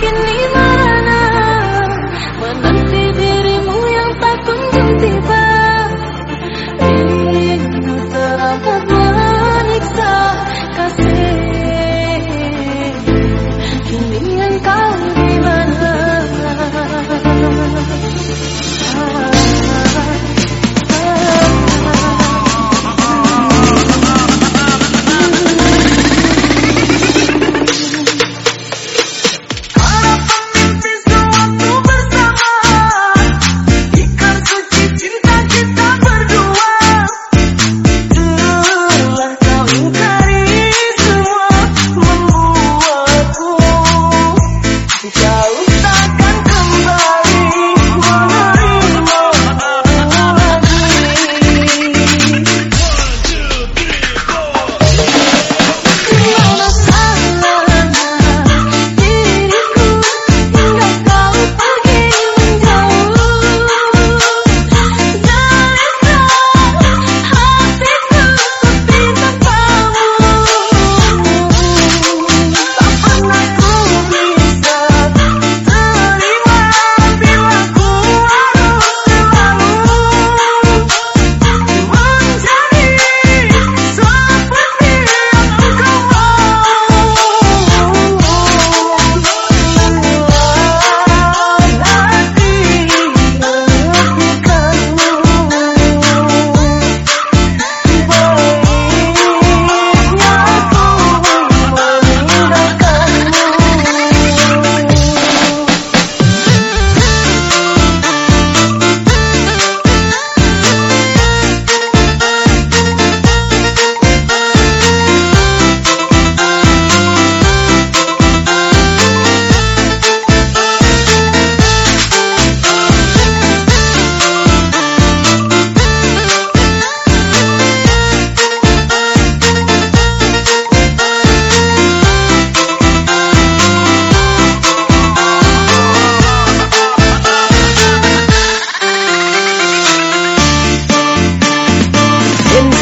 can leave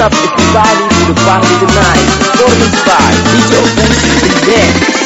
up everybody to the party tonight. Performance by DJ Offensive Band.